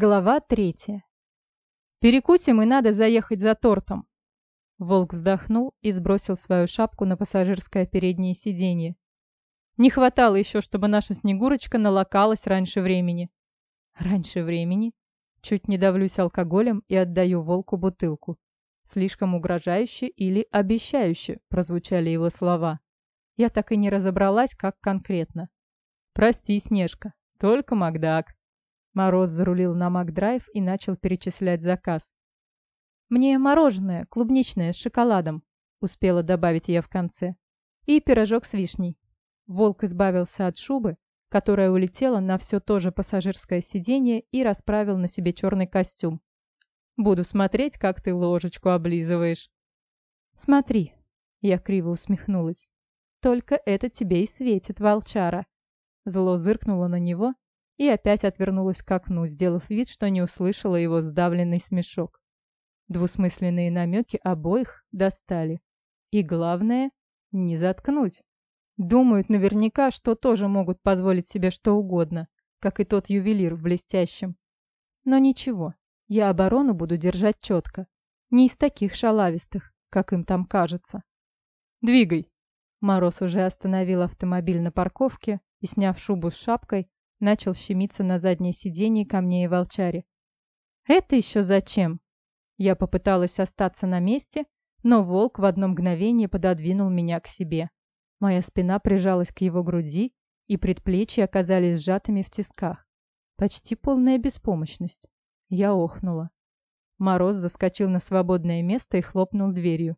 Глава третья. «Перекусим, и надо заехать за тортом». Волк вздохнул и сбросил свою шапку на пассажирское переднее сиденье. Не хватало еще, чтобы наша Снегурочка налокалась раньше времени. Раньше времени? Чуть не давлюсь алкоголем и отдаю волку бутылку. Слишком угрожающе или обещающе прозвучали его слова. Я так и не разобралась, как конкретно. «Прости, Снежка, только Макдак». Мороз зарулил на Макдрайв и начал перечислять заказ. «Мне мороженое, клубничное, с шоколадом», — успела добавить я в конце. «И пирожок с вишней». Волк избавился от шубы, которая улетела на все то же пассажирское сиденье и расправил на себе черный костюм. «Буду смотреть, как ты ложечку облизываешь». «Смотри», — я криво усмехнулась. «Только это тебе и светит, волчара». Зло зыркнуло на него и опять отвернулась к окну, сделав вид, что не услышала его сдавленный смешок. Двусмысленные намеки обоих достали. И главное — не заткнуть. Думают наверняка, что тоже могут позволить себе что угодно, как и тот ювелир в блестящем. Но ничего, я оборону буду держать четко. Не из таких шалавистых, как им там кажется. «Двигай!» Мороз уже остановил автомобиль на парковке и, сняв шубу с шапкой, начал щемиться на заднее сиденье ко мне и волчаре. «Это еще зачем?» Я попыталась остаться на месте, но волк в одно мгновение пододвинул меня к себе. Моя спина прижалась к его груди, и предплечья оказались сжатыми в тисках. Почти полная беспомощность. Я охнула. Мороз заскочил на свободное место и хлопнул дверью.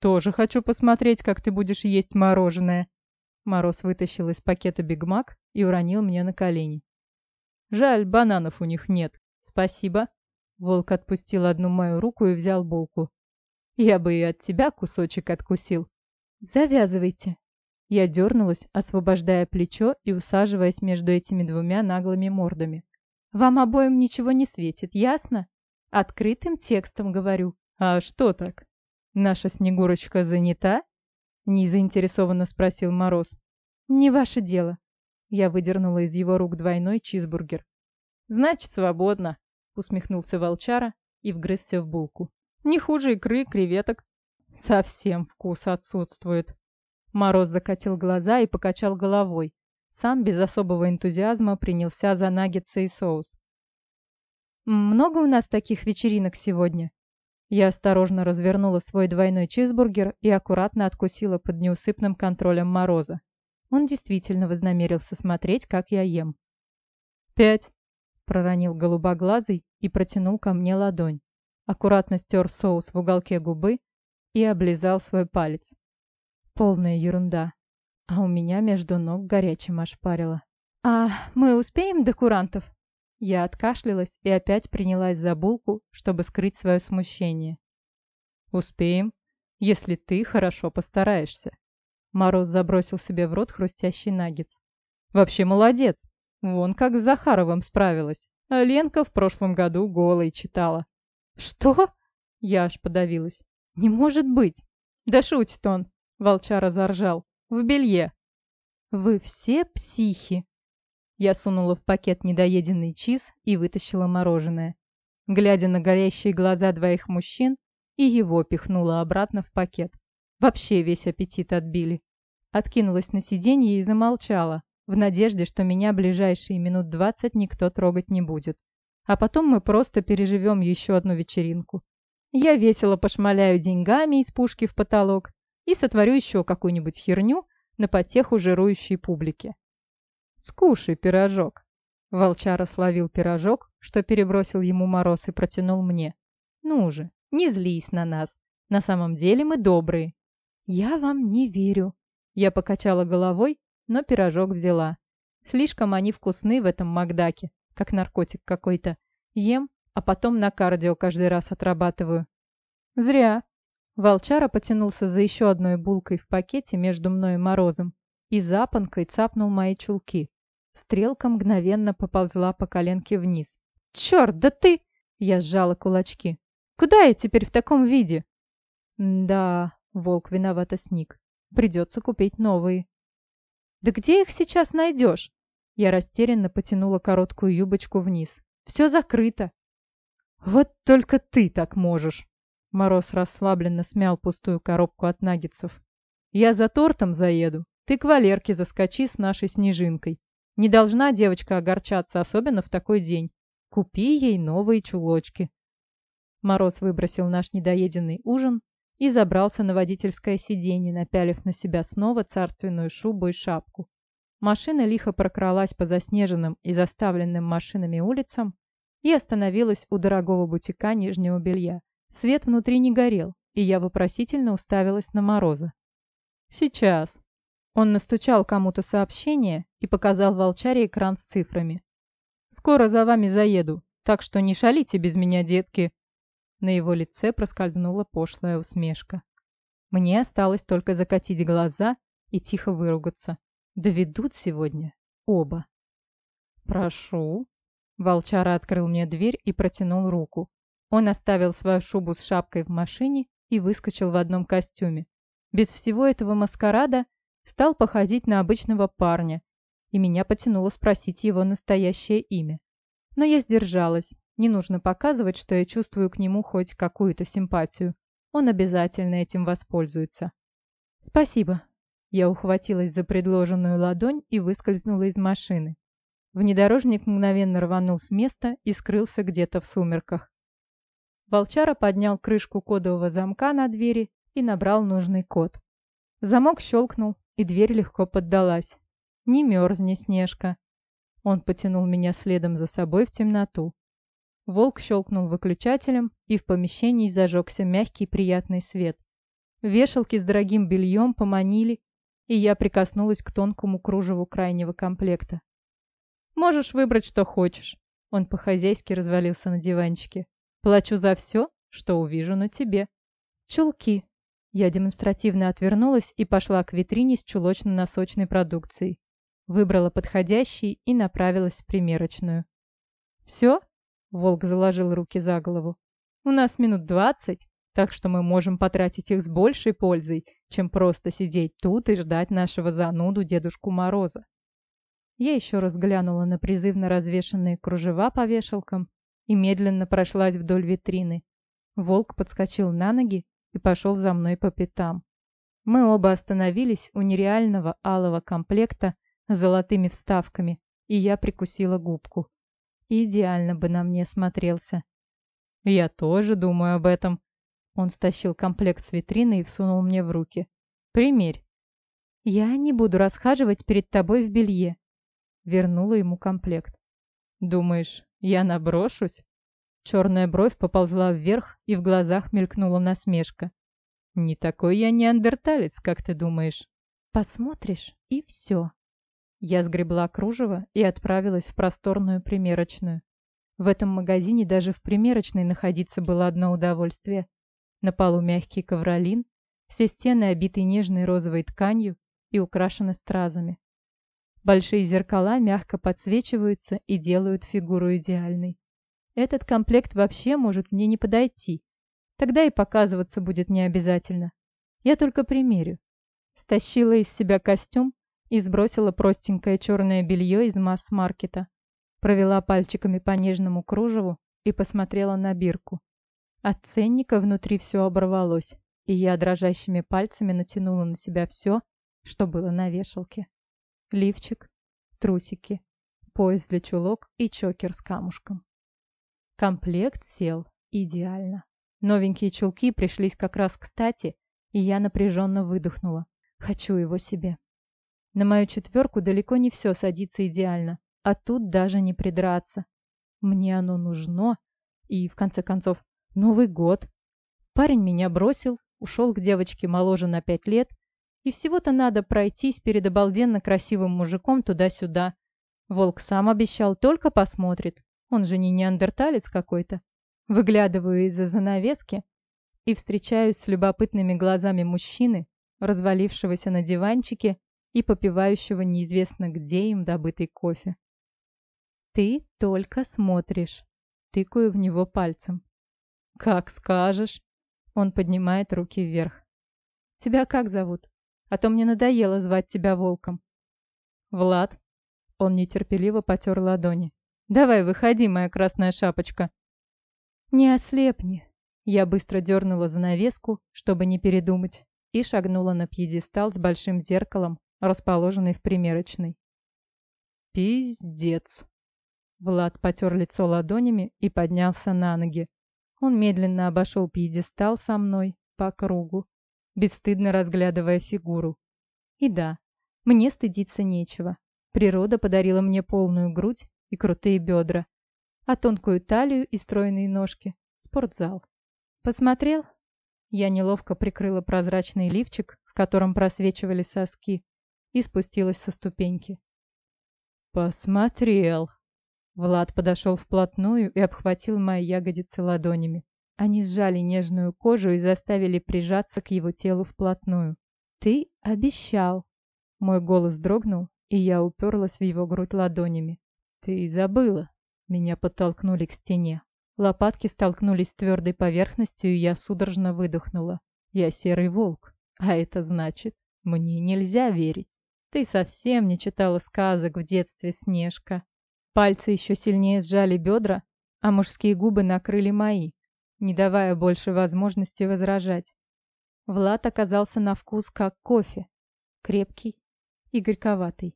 «Тоже хочу посмотреть, как ты будешь есть мороженое», Мороз вытащил из пакета бигмак и уронил мне на колени. «Жаль, бананов у них нет. Спасибо». Волк отпустил одну мою руку и взял булку. «Я бы и от тебя кусочек откусил». «Завязывайте». Я дернулась, освобождая плечо и усаживаясь между этими двумя наглыми мордами. «Вам обоим ничего не светит, ясно? Открытым текстом говорю». «А что так? Наша Снегурочка занята?» Не заинтересованно спросил Мороз. «Не ваше дело». Я выдернула из его рук двойной чизбургер. «Значит, свободно», — усмехнулся волчара и вгрызся в булку. «Не хуже икры, креветок». «Совсем вкус отсутствует». Мороз закатил глаза и покачал головой. Сам без особого энтузиазма принялся за наггетсы и соус. «Много у нас таких вечеринок сегодня?» Я осторожно развернула свой двойной чизбургер и аккуратно откусила под неусыпным контролем Мороза. Он действительно вознамерился смотреть, как я ем. «Пять!» — проронил голубоглазый и протянул ко мне ладонь. Аккуратно стер соус в уголке губы и облизал свой палец. Полная ерунда. А у меня между ног горячим ошпарило. «А мы успеем до курантов?» Я откашлялась и опять принялась за булку, чтобы скрыть свое смущение. «Успеем, если ты хорошо постараешься». Мороз забросил себе в рот хрустящий наггетс. «Вообще молодец! Вон как с Захаровым справилась. А Ленка в прошлом году голой читала». «Что?» Я аж подавилась. «Не может быть!» «Да шутит он!» Волчара заржал. «В белье!» «Вы все психи!» Я сунула в пакет недоеденный чиз и вытащила мороженое. Глядя на горящие глаза двоих мужчин, и его пихнула обратно в пакет. Вообще весь аппетит отбили. Откинулась на сиденье и замолчала, в надежде, что меня ближайшие минут двадцать никто трогать не будет. А потом мы просто переживем еще одну вечеринку. Я весело пошмаляю деньгами из пушки в потолок и сотворю еще какую-нибудь херню на потеху жирующей публике. «Скушай пирожок». Волчара словил пирожок, что перебросил ему мороз и протянул мне. «Ну же, не злись на нас. На самом деле мы добрые». «Я вам не верю». Я покачала головой, но пирожок взяла. Слишком они вкусны в этом Макдаке, как наркотик какой-то. Ем, а потом на кардио каждый раз отрабатываю. Зря. Волчара потянулся за еще одной булкой в пакете между мной и Морозом и запонкой цапнул мои чулки. Стрелка мгновенно поползла по коленке вниз. «Черт, да ты...» Я сжала кулачки. «Куда я теперь в таком виде?» «Да...» — волк виновато сник. «Придется купить новые». «Да где их сейчас найдешь?» Я растерянно потянула короткую юбочку вниз. Все закрыто. Вот только ты так можешь. Мороз расслабленно смял пустую коробку от наггетсов. Я за тортом заеду. Ты к Валерке заскочи с нашей снежинкой. Не должна девочка огорчаться, особенно в такой день. Купи ей новые чулочки. Мороз выбросил наш недоеденный ужин и забрался на водительское сиденье, напялив на себя снова царственную шубу и шапку. Машина лихо прокралась по заснеженным и заставленным машинами улицам и остановилась у дорогого бутика нижнего белья. Свет внутри не горел, и я вопросительно уставилась на Мороза. «Сейчас». Он настучал кому-то сообщение и показал волчаре экран с цифрами. «Скоро за вами заеду, так что не шалите без меня, детки». На его лице проскользнула пошлая усмешка. Мне осталось только закатить глаза и тихо выругаться. Доведут сегодня оба. «Прошу». Волчара открыл мне дверь и протянул руку. Он оставил свою шубу с шапкой в машине и выскочил в одном костюме. Без всего этого маскарада стал походить на обычного парня, и меня потянуло спросить его настоящее имя. Но я сдержалась. Не нужно показывать, что я чувствую к нему хоть какую-то симпатию. Он обязательно этим воспользуется. «Спасибо», я ухватилась за предложенную ладонь и выскользнула из машины. Внедорожник мгновенно рванул с места и скрылся где-то в сумерках. Волчара поднял крышку кодового замка на двери и набрал нужный код. Замок щелкнул, и дверь легко поддалась. «Не мерзни, Снежка!» Он потянул меня следом за собой в темноту. Волк щелкнул выключателем, и в помещении зажегся мягкий приятный свет. Вешалки с дорогим бельем поманили и я прикоснулась к тонкому кружеву крайнего комплекта. «Можешь выбрать, что хочешь». Он по-хозяйски развалился на диванчике. «Плачу за все, что увижу на тебе». «Чулки». Я демонстративно отвернулась и пошла к витрине с чулочно-носочной продукцией. Выбрала подходящий и направилась в примерочную. «Все?» — Волк заложил руки за голову. «У нас минут двадцать, так что мы можем потратить их с большей пользой, чем просто сидеть тут и ждать нашего зануду Дедушку Мороза. Я еще раз глянула на призывно развешанные кружева по вешалкам и медленно прошлась вдоль витрины. Волк подскочил на ноги и пошел за мной по пятам. Мы оба остановились у нереального алого комплекта с золотыми вставками, и я прикусила губку. Идеально бы на мне смотрелся. «Я тоже думаю об этом», он стащил комплект с витрины и всунул мне в руки. «Примерь». «Я не буду расхаживать перед тобой в белье». Вернула ему комплект. «Думаешь, я наброшусь?» Черная бровь поползла вверх, и в глазах мелькнула насмешка. «Не такой я неандерталец, как ты думаешь». «Посмотришь, и все». Я сгребла кружево и отправилась в просторную примерочную. В этом магазине даже в примерочной находиться было одно удовольствие. На полу мягкий ковролин, все стены обиты нежной розовой тканью и украшены стразами. Большие зеркала мягко подсвечиваются и делают фигуру идеальной. Этот комплект вообще может мне не подойти. Тогда и показываться будет не обязательно. Я только примерю. Стащила из себя костюм и сбросила простенькое черное белье из масс-маркета. Провела пальчиками по нежному кружеву и посмотрела на бирку. От ценника внутри все оборвалось, и я дрожащими пальцами натянула на себя все, что было на вешалке. Лифчик, трусики, пояс для чулок и чокер с камушком. Комплект сел идеально. Новенькие чулки пришлись как раз кстати, и я напряженно выдохнула. Хочу его себе. На мою четверку далеко не все садится идеально, а тут даже не придраться. Мне оно нужно, и, в конце концов, Новый год. Парень меня бросил, ушел к девочке моложе на пять лет, и всего-то надо пройтись перед обалденно красивым мужиком туда-сюда. Волк сам обещал, только посмотрит. Он же не неандерталец какой-то. Выглядываю из-за занавески и встречаюсь с любопытными глазами мужчины, развалившегося на диванчике и попивающего неизвестно где им добытый кофе. «Ты только смотришь», — тыкаю в него пальцем. «Как скажешь». Он поднимает руки вверх. «Тебя как зовут? А то мне надоело звать тебя волком». «Влад». Он нетерпеливо потер ладони. Давай, выходи, моя красная шапочка. Не ослепни. Я быстро дернула занавеску, чтобы не передумать, и шагнула на пьедестал с большим зеркалом, расположенный в примерочной. Пиздец. Влад потер лицо ладонями и поднялся на ноги. Он медленно обошел пьедестал со мной по кругу, бесстыдно разглядывая фигуру. И да, мне стыдиться нечего. Природа подарила мне полную грудь и крутые бедра, а тонкую талию и стройные ножки — спортзал. Посмотрел? Я неловко прикрыла прозрачный лифчик, в котором просвечивали соски, и спустилась со ступеньки. Посмотрел. Влад подошел вплотную и обхватил мои ягодицы ладонями. Они сжали нежную кожу и заставили прижаться к его телу вплотную. «Ты обещал!» Мой голос дрогнул, и я уперлась в его грудь ладонями. «Ты забыла!» Меня подтолкнули к стене. Лопатки столкнулись с твердой поверхностью, и я судорожно выдохнула. «Я серый волк, а это значит, мне нельзя верить. Ты совсем не читала сказок в детстве, Снежка». Пальцы еще сильнее сжали бедра, а мужские губы накрыли мои, не давая больше возможности возражать. Влад оказался на вкус как кофе, крепкий и горьковатый.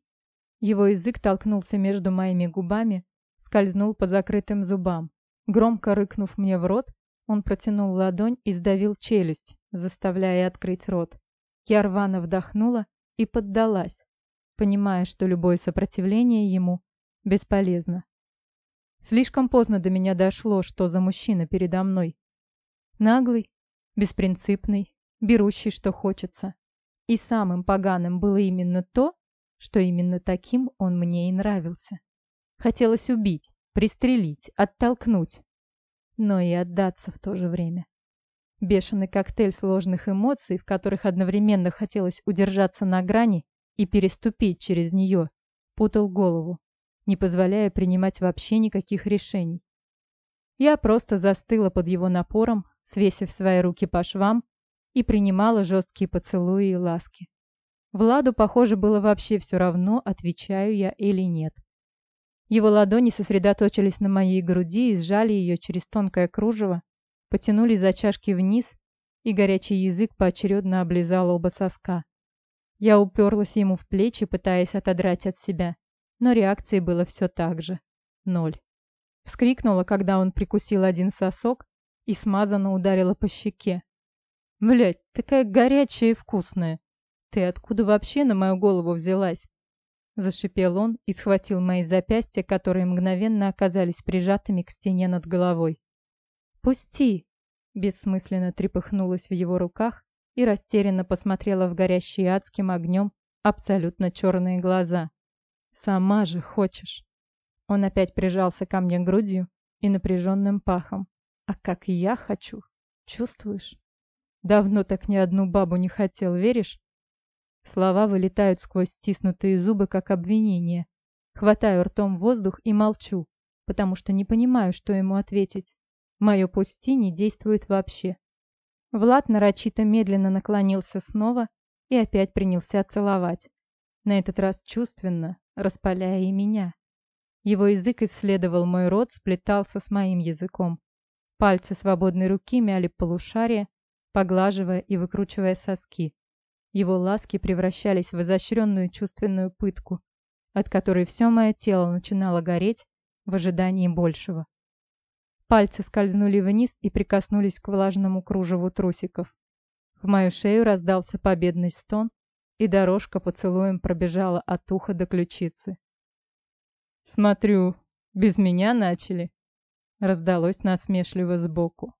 Его язык толкнулся между моими губами, скользнул по закрытым зубам. Громко рыкнув мне в рот, он протянул ладонь и сдавил челюсть, заставляя открыть рот. Я рвано вдохнула и поддалась, понимая, что любое сопротивление ему бесполезно. Слишком поздно до меня дошло, что за мужчина передо мной. Наглый, беспринципный, берущий, что хочется. И самым поганым было именно то, что именно таким он мне и нравился. Хотелось убить, пристрелить, оттолкнуть, но и отдаться в то же время. Бешеный коктейль сложных эмоций, в которых одновременно хотелось удержаться на грани и переступить через нее, путал голову, не позволяя принимать вообще никаких решений. Я просто застыла под его напором, свесив свои руки по швам, и принимала жесткие поцелуи и ласки. Владу, похоже, было вообще все равно, отвечаю я или нет. Его ладони сосредоточились на моей груди и сжали ее через тонкое кружево, потянули за чашки вниз, и горячий язык поочередно облизал оба соска. Я уперлась ему в плечи, пытаясь отодрать от себя, но реакции было все так же. Ноль. Вскрикнула, когда он прикусил один сосок и смазанно ударила по щеке. «Блядь, такая горячая и вкусная!» «Ты откуда вообще на мою голову взялась?» Зашипел он и схватил мои запястья, которые мгновенно оказались прижатыми к стене над головой. «Пусти!» Бессмысленно трепыхнулась в его руках и растерянно посмотрела в горящие адским огнем абсолютно черные глаза. «Сама же хочешь!» Он опять прижался ко мне грудью и напряженным пахом. «А как я хочу! Чувствуешь?» «Давно так ни одну бабу не хотел, веришь?» Слова вылетают сквозь стиснутые зубы, как обвинение. Хватаю ртом воздух и молчу, потому что не понимаю, что ему ответить. Мое «пусти» не действует вообще. Влад нарочито медленно наклонился снова и опять принялся целовать. На этот раз чувственно, распаляя и меня. Его язык исследовал мой рот, сплетался с моим языком. Пальцы свободной руки мяли полушарие, поглаживая и выкручивая соски. Его ласки превращались в изощренную чувственную пытку, от которой все мое тело начинало гореть в ожидании большего. Пальцы скользнули вниз и прикоснулись к влажному кружеву трусиков. В мою шею раздался победный стон, и дорожка поцелуем пробежала от уха до ключицы. «Смотрю, без меня начали», — раздалось насмешливо сбоку.